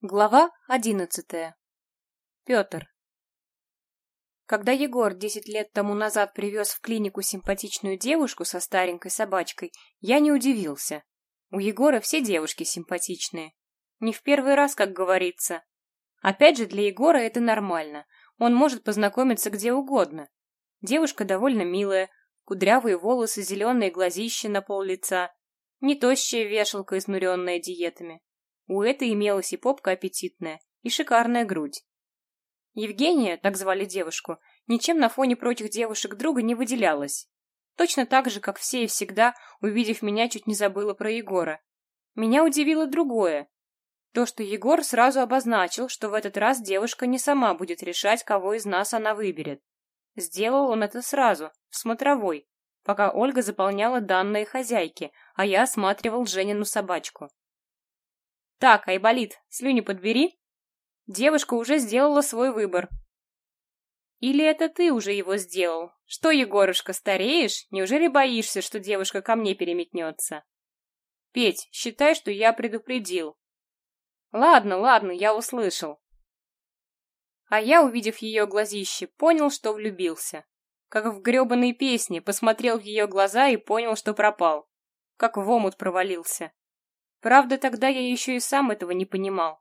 Глава одиннадцатая. Петр. Когда Егор десять лет тому назад привез в клинику симпатичную девушку со старенькой собачкой, я не удивился. У Егора все девушки симпатичные. Не в первый раз, как говорится. Опять же, для Егора это нормально. Он может познакомиться где угодно. Девушка довольно милая, кудрявые волосы, зеленые глазища на пол лица, не тощая вешалка, изнуренная диетами. У этой имелась и попка аппетитная, и шикарная грудь. Евгения, так звали девушку, ничем на фоне прочих девушек друга не выделялась. Точно так же, как все и всегда, увидев меня, чуть не забыла про Егора. Меня удивило другое. То, что Егор сразу обозначил, что в этот раз девушка не сама будет решать, кого из нас она выберет. Сделал он это сразу, в смотровой, пока Ольга заполняла данные хозяйки, а я осматривал Женину собачку. Так, Айболит, слюни подбери. Девушка уже сделала свой выбор. Или это ты уже его сделал? Что, Егорушка, стареешь? Неужели боишься, что девушка ко мне переметнется? Петь, считай, что я предупредил. Ладно, ладно, я услышал. А я, увидев ее глазище, понял, что влюбился. Как в гребаной песне, посмотрел в ее глаза и понял, что пропал. Как в омут провалился. Правда, тогда я еще и сам этого не понимал.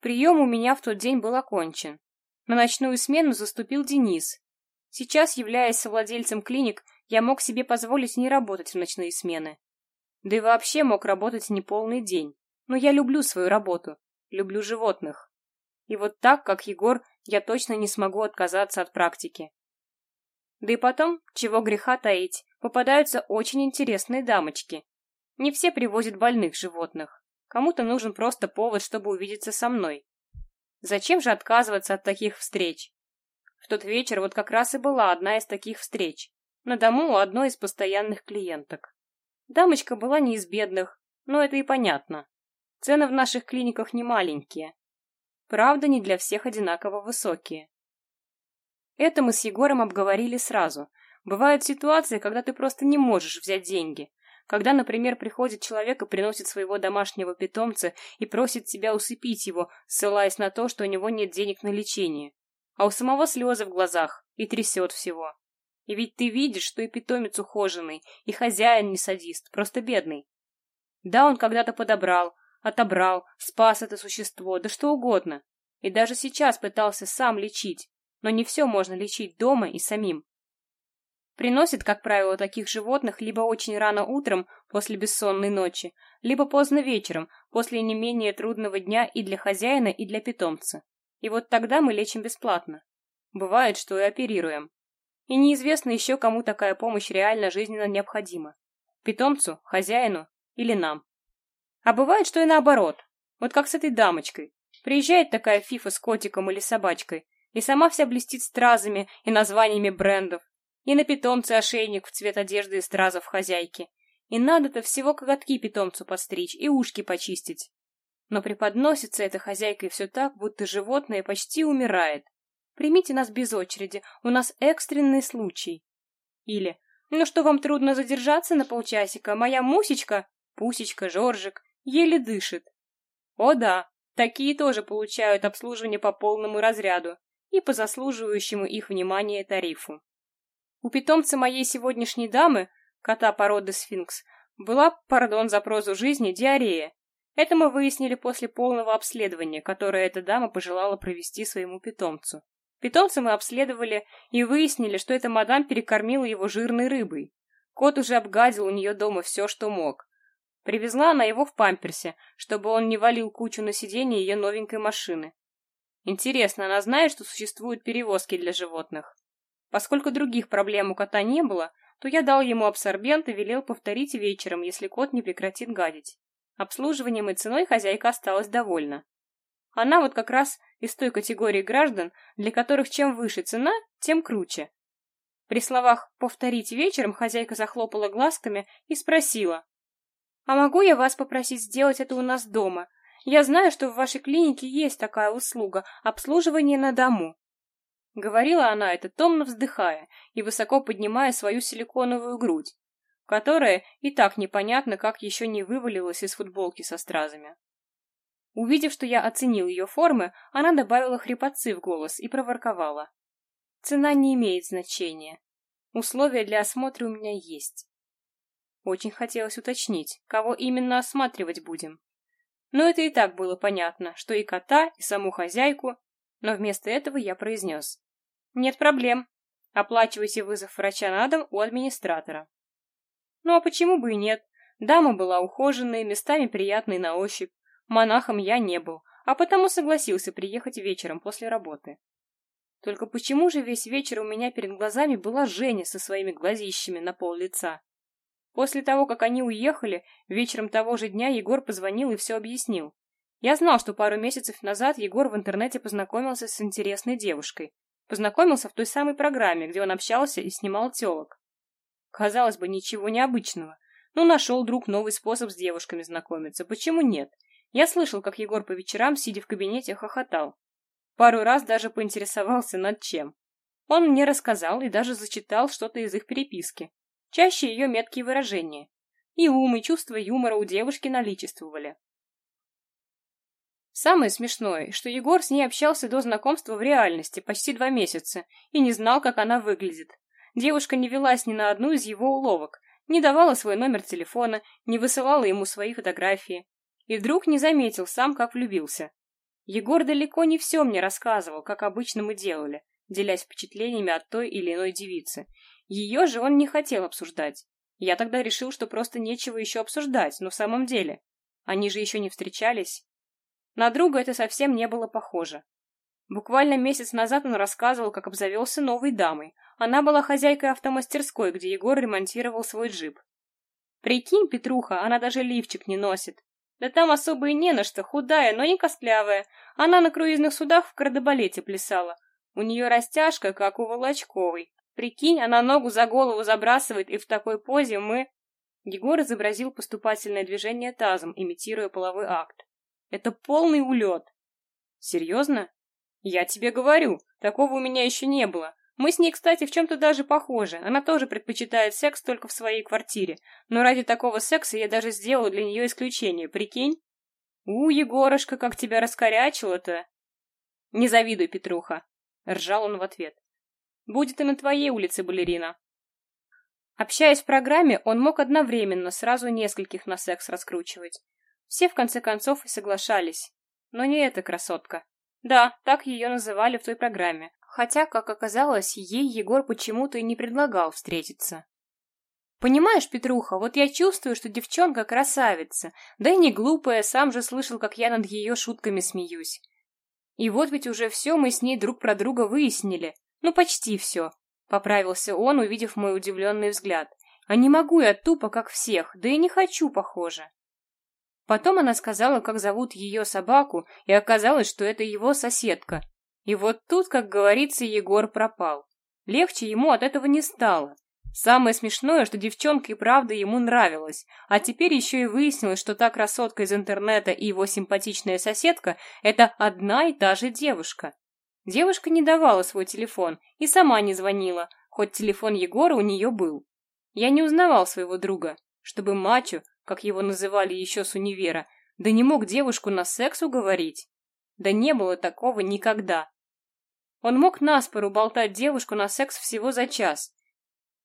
Прием у меня в тот день был окончен. На ночную смену заступил Денис. Сейчас, являясь совладельцем клиник, я мог себе позволить не работать в ночные смены. Да и вообще мог работать не полный день. Но я люблю свою работу, люблю животных. И вот так, как Егор, я точно не смогу отказаться от практики. Да и потом, чего греха таить, попадаются очень интересные дамочки, не все привозят больных животных. Кому-то нужен просто повод, чтобы увидеться со мной. Зачем же отказываться от таких встреч? В тот вечер вот как раз и была одна из таких встреч. На дому у одной из постоянных клиенток. Дамочка была не из бедных, но это и понятно. Цены в наших клиниках не маленькие. Правда, не для всех одинаково высокие. Это мы с Егором обговорили сразу. Бывают ситуации, когда ты просто не можешь взять деньги, когда, например, приходит человек и приносит своего домашнего питомца и просит тебя усыпить его, ссылаясь на то, что у него нет денег на лечение. А у самого слезы в глазах и трясет всего. И ведь ты видишь, что и питомец ухоженный, и хозяин не садист, просто бедный. Да, он когда-то подобрал, отобрал, спас это существо, да что угодно. И даже сейчас пытался сам лечить, но не все можно лечить дома и самим. Приносит, как правило, таких животных либо очень рано утром после бессонной ночи, либо поздно вечером после не менее трудного дня и для хозяина, и для питомца. И вот тогда мы лечим бесплатно. Бывает, что и оперируем. И неизвестно еще, кому такая помощь реально жизненно необходима. Питомцу, хозяину или нам. А бывает, что и наоборот. Вот как с этой дамочкой. Приезжает такая фифа с котиком или собачкой, и сама вся блестит стразами и названиями брендов, и на питомце ошейник в цвет одежды и стразов хозяйки. И надо-то всего коготки питомцу подстричь и ушки почистить. Но преподносится эта хозяйкой все так, будто животное почти умирает. Примите нас без очереди, у нас экстренный случай. Или, ну что вам трудно задержаться на полчасика, моя мусечка, пусечка, жоржик, еле дышит. О да, такие тоже получают обслуживание по полному разряду и по заслуживающему их внимания тарифу. У питомца моей сегодняшней дамы, кота породы сфинкс, была, пардон за прозу жизни, диарея. Это мы выяснили после полного обследования, которое эта дама пожелала провести своему питомцу. Питомца мы обследовали и выяснили, что эта мадам перекормила его жирной рыбой. Кот уже обгадил у нее дома все, что мог. Привезла она его в памперсе, чтобы он не валил кучу на сиденье ее новенькой машины. Интересно, она знает, что существуют перевозки для животных? Поскольку других проблем у кота не было, то я дал ему абсорбент и велел повторить вечером, если кот не прекратит гадить. Обслуживанием и ценой хозяйка осталась довольна. Она вот как раз из той категории граждан, для которых чем выше цена, тем круче. При словах «повторить вечером» хозяйка захлопала глазками и спросила. «А могу я вас попросить сделать это у нас дома? Я знаю, что в вашей клинике есть такая услуга – обслуживание на дому. Говорила она это, томно вздыхая и высоко поднимая свою силиконовую грудь, которая и так непонятно, как еще не вывалилась из футболки со стразами. Увидев, что я оценил ее формы, она добавила хрипотцы в голос и проворковала. Цена не имеет значения. Условия для осмотра у меня есть. Очень хотелось уточнить, кого именно осматривать будем. Но это и так было понятно, что и кота, и саму хозяйку, но вместо этого я произнес. Нет проблем. Оплачивайте вызов врача на дом у администратора. Ну а почему бы и нет? Дама была ухоженной, местами приятной на ощупь. Монахом я не был, а потому согласился приехать вечером после работы. Только почему же весь вечер у меня перед глазами была Женя со своими глазищами на пол лица? После того, как они уехали, вечером того же дня Егор позвонил и все объяснил. Я знал, что пару месяцев назад Егор в интернете познакомился с интересной девушкой. Познакомился в той самой программе, где он общался и снимал телок. Казалось бы, ничего необычного. Ну, нашел друг новый способ с девушками знакомиться. Почему нет? Я слышал, как Егор по вечерам, сидя в кабинете, хохотал. Пару раз даже поинтересовался над чем. Он мне рассказал и даже зачитал что-то из их переписки. Чаще ее меткие выражения. И ум, и чувство юмора у девушки наличествовали. Самое смешное, что Егор с ней общался до знакомства в реальности почти два месяца и не знал, как она выглядит. Девушка не велась ни на одну из его уловок, не давала свой номер телефона, не высылала ему свои фотографии. И вдруг не заметил сам, как влюбился. Егор далеко не все мне рассказывал, как обычно мы делали, делясь впечатлениями от той или иной девицы, ее же он не хотел обсуждать. Я тогда решил, что просто нечего еще обсуждать, но в самом деле. Они же еще не встречались. На друга это совсем не было похоже. Буквально месяц назад он рассказывал, как обзавелся новой дамой. Она была хозяйкой автомастерской, где Егор ремонтировал свой джип. Прикинь, Петруха, она даже лифчик не носит. Да там особо и не на что, худая, но не костлявая. Она на круизных судах в кардебалете плясала. У нее растяжка, как у Волочковой, Прикинь, она ногу за голову забрасывает, и в такой позе мы...» Егор изобразил поступательное движение тазом, имитируя половой акт. «Это полный улет!» «Серьезно?» «Я тебе говорю, такого у меня еще не было. Мы с ней, кстати, в чем-то даже похожи. Она тоже предпочитает секс только в своей квартире. Но ради такого секса я даже сделал для нее исключение, прикинь?» «У, Егорушка, как тебя раскорячило-то!» «Не завидуй, Петруха!» — ржал он в ответ. Будет и на твоей улице балерина. Общаясь в программе, он мог одновременно сразу нескольких на секс раскручивать. Все в конце концов и соглашались. Но не эта красотка. Да, так ее называли в той программе. Хотя, как оказалось, ей Егор почему-то и не предлагал встретиться. Понимаешь, Петруха, вот я чувствую, что девчонка красавица, да и не глупая, сам же слышал, как я над ее шутками смеюсь. И вот ведь уже все мы с ней друг про друга выяснили. Ну, почти все. Поправился он, увидев мой удивленный взгляд. А не могу я тупо, как всех, да и не хочу, похоже. Потом она сказала, как зовут ее собаку, и оказалось, что это его соседка. И вот тут, как говорится, Егор пропал. Легче ему от этого не стало. Самое смешное, что девчонка и правда ему нравилась, а теперь еще и выяснилось, что та красотка из интернета и его симпатичная соседка – это одна и та же девушка. Девушка не давала свой телефон и сама не звонила, хоть телефон Егора у нее был. Я не узнавал своего друга, чтобы мачо, как его называли еще с универа, да не мог девушку на секс уговорить. Да не было такого никогда. Он мог наспору болтать девушку на секс всего за час.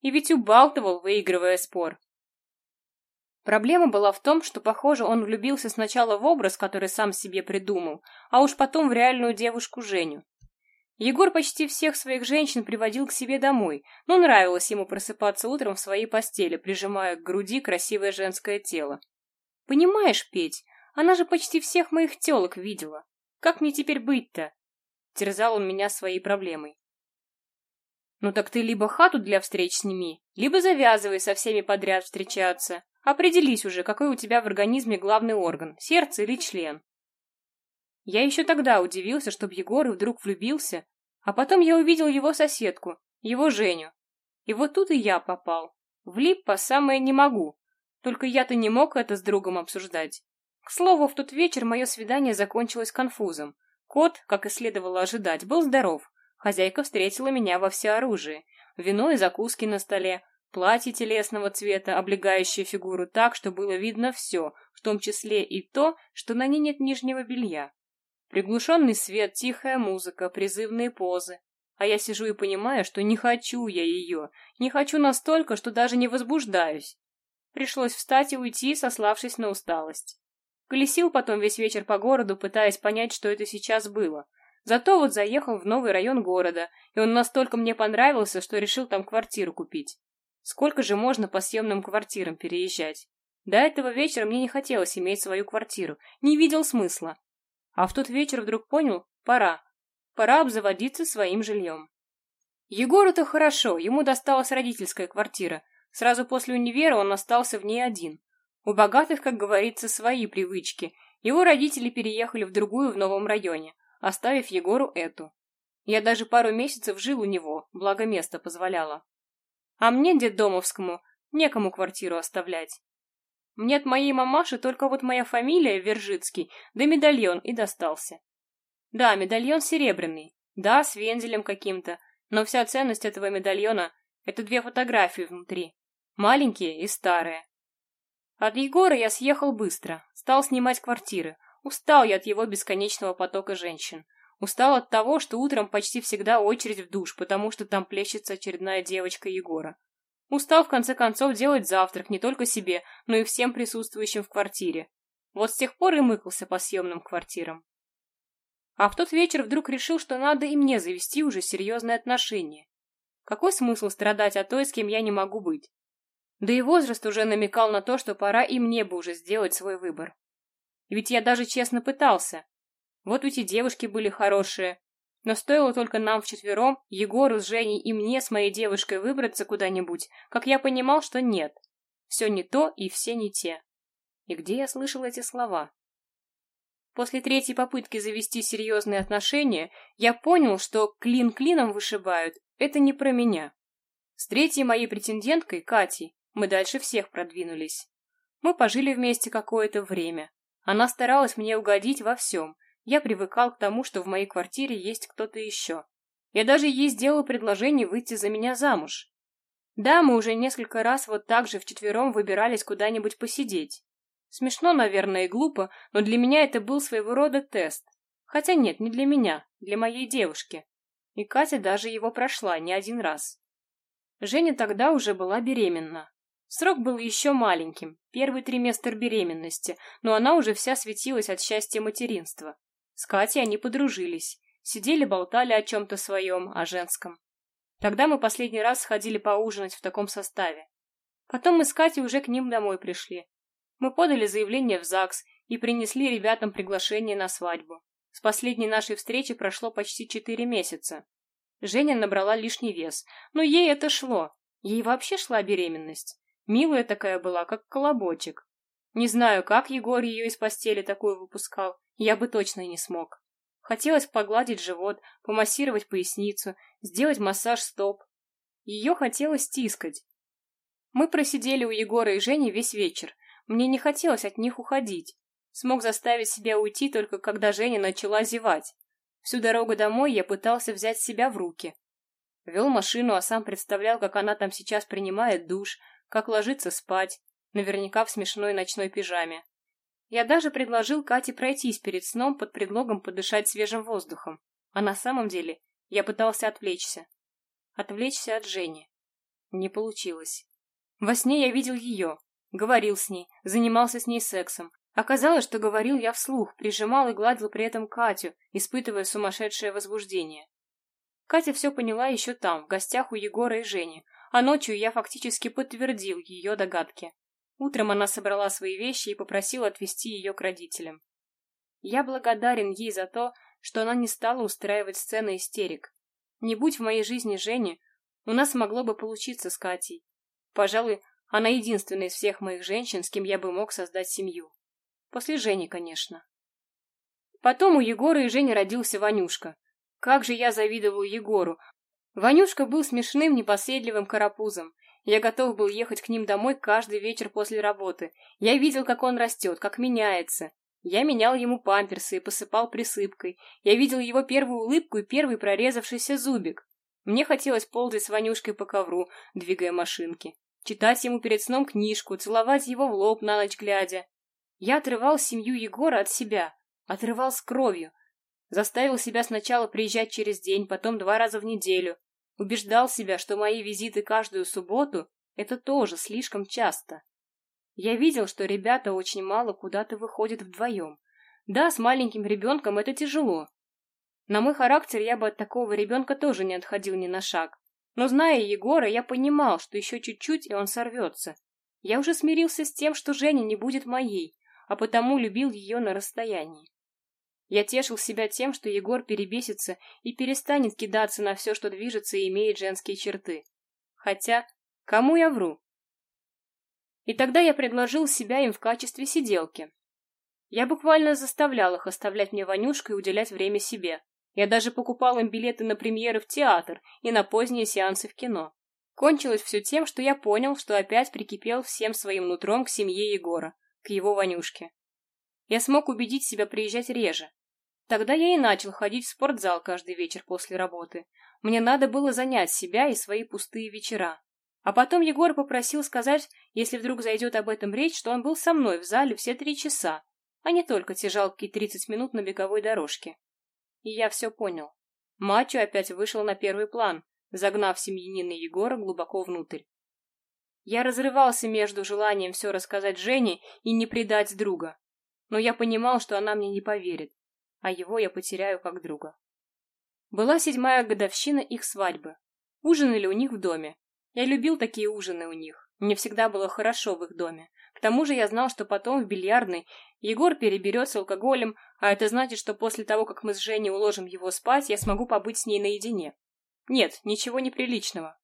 И ведь убалтывал, выигрывая спор. Проблема была в том, что, похоже, он влюбился сначала в образ, который сам себе придумал, а уж потом в реальную девушку Женю. Егор почти всех своих женщин приводил к себе домой, но нравилось ему просыпаться утром в своей постели, прижимая к груди красивое женское тело. «Понимаешь, Петь, она же почти всех моих телок видела. Как мне теперь быть-то?» Терзал он меня своей проблемой. «Ну так ты либо хату для встреч сними, либо завязывай со всеми подряд встречаться. Определись уже, какой у тебя в организме главный орган, сердце или член. Я еще тогда удивился, что Егор вдруг влюбился, а потом я увидел его соседку, его Женю. И вот тут и я попал. Влип по самое не могу. Только я-то не мог это с другом обсуждать. К слову, в тот вечер мое свидание закончилось конфузом. Кот, как и следовало ожидать, был здоров. Хозяйка встретила меня во всеоружии. Вино и закуски на столе, платье телесного цвета, облегающее фигуру так, что было видно все, в том числе и то, что на ней нет нижнего белья. Приглушенный свет, тихая музыка, призывные позы. А я сижу и понимаю, что не хочу я ее, не хочу настолько, что даже не возбуждаюсь. Пришлось встать и уйти, сославшись на усталость. Колесил потом весь вечер по городу, пытаясь понять, что это сейчас было. Зато вот заехал в новый район города, и он настолько мне понравился, что решил там квартиру купить. Сколько же можно по съемным квартирам переезжать? До этого вечера мне не хотелось иметь свою квартиру, не видел смысла. А в тот вечер вдруг понял, пора. Пора обзаводиться своим жильем. Егору-то хорошо, ему досталась родительская квартира. Сразу после универа он остался в ней один. У богатых, как говорится, свои привычки. Его родители переехали в другую в новом районе, оставив Егору эту. Я даже пару месяцев жил у него, благо место позволяло. А мне, детдомовскому, некому квартиру оставлять. Мне от моей мамаши только вот моя фамилия, Вержицкий, да медальон и достался. Да, медальон серебряный, да, с вензелем каким-то, но вся ценность этого медальона — это две фотографии внутри, маленькие и старые. От Егора я съехал быстро, стал снимать квартиры, устал я от его бесконечного потока женщин, устал от того, что утром почти всегда очередь в душ, потому что там плещется очередная девочка Егора. Устал, в конце концов, делать завтрак не только себе, но и всем присутствующим в квартире. Вот с тех пор и мыкался по съемным квартирам. А в тот вечер вдруг решил, что надо и мне завести уже серьезные отношения. Какой смысл страдать о той, с кем я не могу быть? Да и возраст уже намекал на то, что пора и мне бы уже сделать свой выбор. Ведь я даже честно пытался. Вот ведь и девушки были хорошие, но стоило только нам вчетвером, Егору с Женей и мне с моей девушкой выбраться куда-нибудь, как я понимал, что нет. Все не то и все не те. И где я слышал эти слова? После третьей попытки завести серьезные отношения, я понял, что клин клином вышибают — это не про меня. С третьей моей претенденткой, Катей, мы дальше всех продвинулись. Мы пожили вместе какое-то время. Она старалась мне угодить во всем, я привыкал к тому, что в моей квартире есть кто-то еще. Я даже ей сделал предложение выйти за меня замуж. Да, мы уже несколько раз вот так же вчетвером выбирались куда-нибудь посидеть. Смешно, наверное, и глупо, но для меня это был своего рода тест. Хотя нет, не для меня, для моей девушки. И Катя даже его прошла не один раз. Женя тогда уже была беременна. Срок был еще маленьким, первый триместр беременности, но она уже вся светилась от счастья материнства. С Катей они подружились, сидели, болтали о чем-то своем, о женском. Тогда мы последний раз сходили поужинать в таком составе. Потом мы с Катей уже к ним домой пришли. Мы подали заявление в ЗАГС и принесли ребятам приглашение на свадьбу. С последней нашей встречи прошло почти четыре месяца. Женя набрала лишний вес, но ей это шло. Ей вообще шла беременность. Милая такая была, как колобочек. Не знаю, как Егор ее из постели такую выпускал, я бы точно не смог. Хотелось погладить живот, помассировать поясницу, сделать массаж стоп. Ее хотелось стискать. Мы просидели у Егора и Жени весь вечер. Мне не хотелось от них уходить. Смог заставить себя уйти только когда Женя начала зевать. Всю дорогу домой я пытался взять себя в руки. Вел машину, а сам представлял, как она там сейчас принимает душ, как ложится спать, наверняка в смешной ночной пижаме. Я даже предложил Кате пройтись перед сном под предлогом подышать свежим воздухом. А на самом деле я пытался отвлечься. Отвлечься от Жени. Не получилось. Во сне я видел ее, говорил с ней, занимался с ней сексом. Оказалось, что говорил я вслух, прижимал и гладил при этом Катю, испытывая сумасшедшее возбуждение. Катя все поняла еще там, в гостях у Егора и Жени, а ночью я фактически подтвердил ее догадки. Утром она собрала свои вещи и попросила отвезти ее к родителям. Я благодарен ей за то, что она не стала устраивать сцены истерик. Не будь в моей жизни Жени, у нас могло бы получиться с Катей. Пожалуй, она единственная из всех моих женщин, с кем я бы мог создать семью. После Жени, конечно. Потом у Егора и Жени родился Ванюшка. Как же я завидовал Егору. Ванюшка был смешным, непоседливым карапузом. Я готов был ехать к ним домой каждый вечер после работы. Я видел, как он растет, как меняется. Я менял ему памперсы и посыпал присыпкой. Я видел его первую улыбку и первый прорезавшийся зубик. Мне хотелось ползать с Ванюшкой по ковру, двигая машинки. Читать ему перед сном книжку, целовать его в лоб на ночь глядя. Я отрывал семью Егора от себя, отрывал с кровью, заставил себя сначала приезжать через день, потом два раза в неделю, убеждал себя, что мои визиты каждую субботу — это тоже слишком часто. Я видел, что ребята очень мало куда-то выходят вдвоем. Да, с маленьким ребенком это тяжело. На мой характер я бы от такого ребенка тоже не отходил ни на шаг. Но зная Егора, я понимал, что еще чуть-чуть, и он сорвется. Я уже смирился с тем, что Женя не будет моей, а потому любил ее на расстоянии. Я тешил себя тем, что Егор перебесится и перестанет кидаться на все, что движется и имеет женские черты. Хотя, кому я вру? И тогда я предложил себя им в качестве сиделки. Я буквально заставлял их оставлять мне Ванюшку и уделять время себе. Я даже покупал им билеты на премьеры в театр и на поздние сеансы в кино. Кончилось все тем, что я понял, что опять прикипел всем своим нутром к семье Егора, к его Ванюшке. Я смог убедить себя приезжать реже. Тогда я и начал ходить в спортзал каждый вечер после работы. Мне надо было занять себя и свои пустые вечера. А потом Егор попросил сказать, если вдруг зайдет об этом речь, что он был со мной в зале все три часа, а не только те жалкие тридцать минут на беговой дорожке. И я все понял. Мачо опять вышел на первый план, загнав семьянина Егора глубоко внутрь. Я разрывался между желанием все рассказать Жене и не предать друга. Но я понимал, что она мне не поверит, а его я потеряю как друга. Была седьмая годовщина их свадьбы. Ужинали у них в доме. Я любил такие ужины у них. Мне всегда было хорошо в их доме. К тому же я знал, что потом в бильярдной Егор переберется алкоголем, а это значит, что после того, как мы с Женей уложим его спать, я смогу побыть с ней наедине. Нет, ничего неприличного.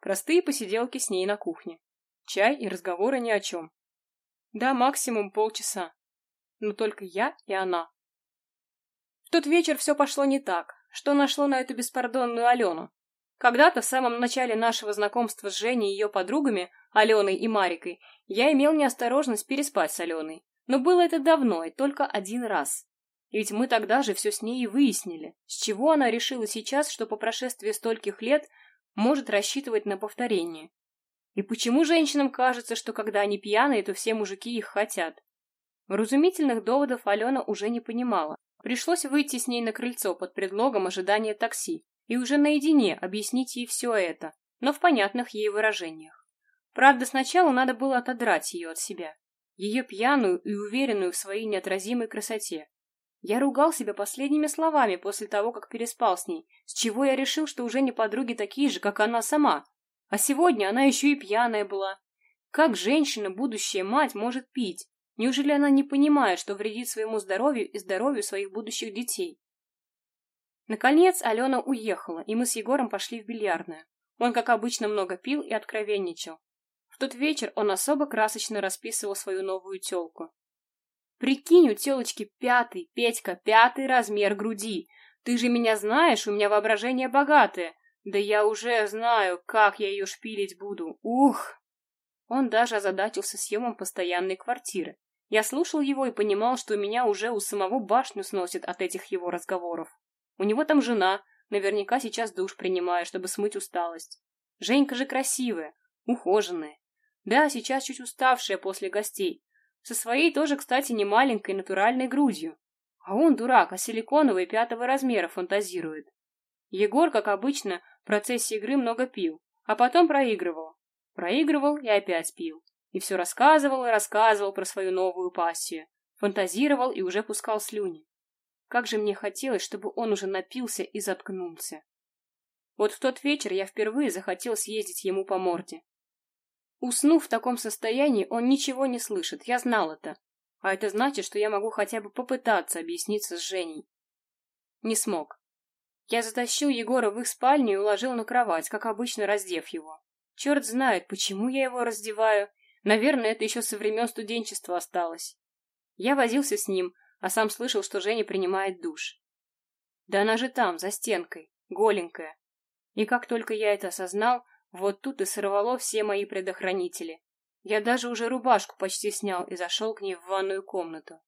Простые посиделки с ней на кухне. Чай и разговоры ни о чем. Да, максимум полчаса. Но только я и она. В тот вечер все пошло не так. Что нашло на эту беспардонную Алену? Когда-то в самом начале нашего знакомства с Женей и ее подругами, Аленой и Марикой, я имел неосторожность переспать с Аленой. Но было это давно и только один раз. И ведь мы тогда же все с ней и выяснили, с чего она решила сейчас, что по прошествии стольких лет может рассчитывать на повторение. И почему женщинам кажется, что когда они пьяные, то все мужики их хотят? Вразумительных доводов Алена уже не понимала. Пришлось выйти с ней на крыльцо под предлогом ожидания такси, и уже наедине объяснить ей все это, но в понятных ей выражениях. Правда, сначала надо было отодрать ее от себя, ее пьяную и уверенную в своей неотразимой красоте. Я ругал себя последними словами после того, как переспал с ней, с чего я решил, что уже не подруги такие же, как она сама. А сегодня она еще и пьяная была. Как женщина, будущая мать, может пить? Неужели она не понимает, что вредит своему здоровью и здоровью своих будущих детей? Наконец Алена уехала, и мы с Егором пошли в бильярдную. Он, как обычно, много пил и откровенничал. В тот вечер он особо красочно расписывал свою новую телку. «Прикинь, у телочки пятый, Петька, пятый размер груди. Ты же меня знаешь, у меня воображение богатое. Да я уже знаю, как я ее шпилить буду. Ух!» Он даже озадачился съемом постоянной квартиры. Я слушал его и понимал, что меня уже у самого башню сносит от этих его разговоров. У него там жена, наверняка сейчас душ принимает, чтобы смыть усталость. Женька же красивая, ухоженная. Да, сейчас чуть уставшая после гостей. Со своей тоже, кстати, не маленькой натуральной грудью. А он, дурак, а силиконовый пятого размера фантазирует. Егор, как обычно, в процессе игры много пил, а потом проигрывал. Проигрывал и опять пил. И все рассказывал и рассказывал про свою новую пассию. Фантазировал и уже пускал слюни. Как же мне хотелось, чтобы он уже напился и заткнулся. Вот в тот вечер я впервые захотел съездить ему по морде. Уснув в таком состоянии, он ничего не слышит, я знал это. А это значит, что я могу хотя бы попытаться объясниться с Женей. Не смог. Я затащил Егора в их спальню и уложил на кровать, как обычно раздев его. Черт знает, почему я его раздеваю. Наверное, это еще со времен студенчества осталось. Я возился с ним, а сам слышал, что Женя принимает душ. Да она же там, за стенкой, голенькая. И как только я это осознал, вот тут и сорвало все мои предохранители. Я даже уже рубашку почти снял и зашел к ней в ванную комнату.